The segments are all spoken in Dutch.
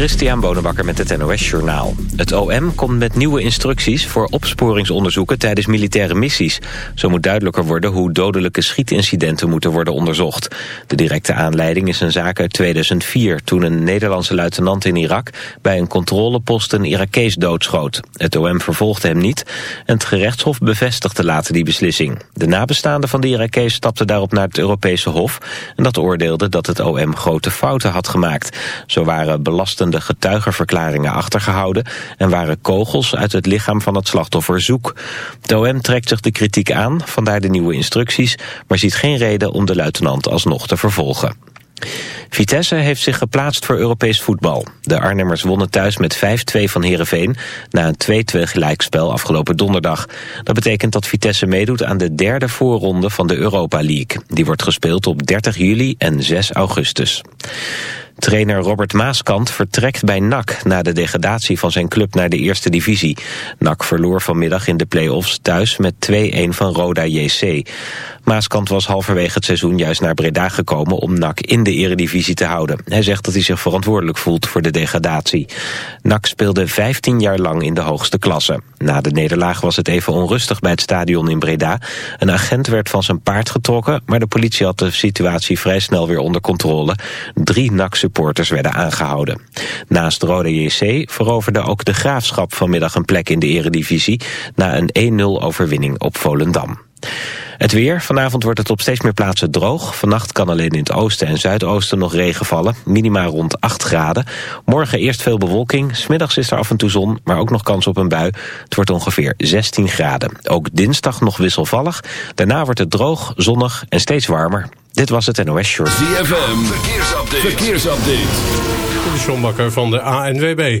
Christian Bonenbakker met het NOS Journaal. Het OM komt met nieuwe instructies voor opsporingsonderzoeken tijdens militaire missies. Zo moet duidelijker worden hoe dodelijke schietincidenten moeten worden onderzocht. De directe aanleiding is een zaak uit 2004... toen een Nederlandse luitenant in Irak bij een controlepost een Irakees doodschoot. Het OM vervolgde hem niet en het gerechtshof bevestigde later die beslissing. De nabestaanden van de Irakees stapten daarop naar het Europese Hof... en dat oordeelde dat het OM grote fouten had gemaakt. Zo waren belastende getuigenverklaringen achtergehouden... en waren kogels uit het lichaam van het slachtoffer zoek. De OM trekt zich de kritiek aan, vandaar de nieuwe instructies... maar ziet geen reden om de luitenant alsnog te vervolgen. Vitesse heeft zich geplaatst voor Europees voetbal. De Arnhemmers wonnen thuis met 5-2 van Heerenveen... na een 2-2 gelijkspel afgelopen donderdag. Dat betekent dat Vitesse meedoet aan de derde voorronde van de Europa League. Die wordt gespeeld op 30 juli en 6 augustus. Trainer Robert Maaskant vertrekt bij NAC na de degradatie van zijn club naar de eerste divisie. NAC verloor vanmiddag in de play-offs thuis met 2-1 van Roda JC. Maaskant was halverwege het seizoen juist naar Breda gekomen om NAC in de eredivisie te houden. Hij zegt dat hij zich verantwoordelijk voelt voor de degradatie. NAC speelde 15 jaar lang in de hoogste klasse. Na de nederlaag was het even onrustig bij het stadion in Breda. Een agent werd van zijn paard getrokken, maar de politie had de situatie vrij snel weer onder controle. Drie NAC-supporters werden aangehouden. Naast Rode JC veroverde ook de Graafschap vanmiddag een plek in de eredivisie... na een 1-0 overwinning op Volendam. Het weer. Vanavond wordt het op steeds meer plaatsen droog. Vannacht kan alleen in het oosten en zuidoosten nog regen vallen. Minima rond 8 graden. Morgen eerst veel bewolking. Smiddags is er af en toe zon, maar ook nog kans op een bui. Het wordt ongeveer 16 graden. Ook dinsdag nog wisselvallig. Daarna wordt het droog, zonnig en steeds warmer. Dit was het NOS Short. ZFM. Verkeersupdate. Verkeersupdate. De Sjombakker van de ANWB.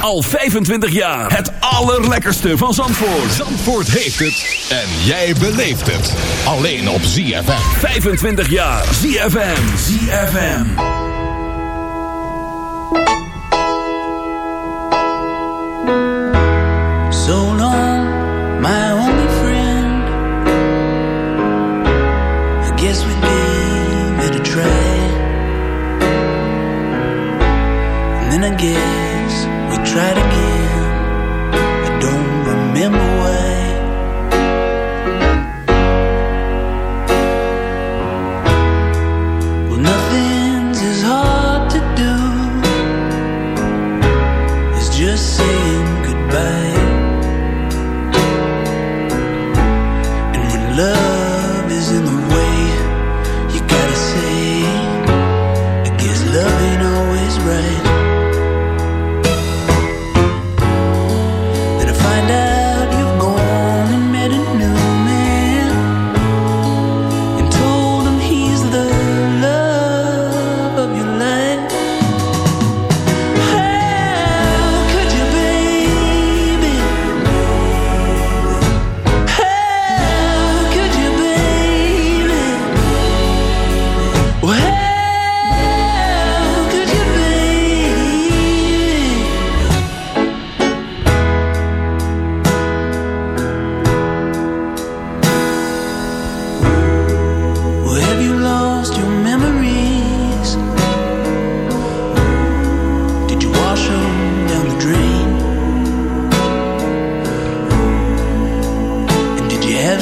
Al 25 jaar. Het allerlekkerste van Zandvoort. Zandvoort heeft het. En jij beleeft het. Alleen op ZFM. 25 jaar. ZFM. ZFM. So long, my only friend. I guess we gave it a try. And then again. try to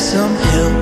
some help.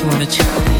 you wanna try?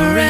forever.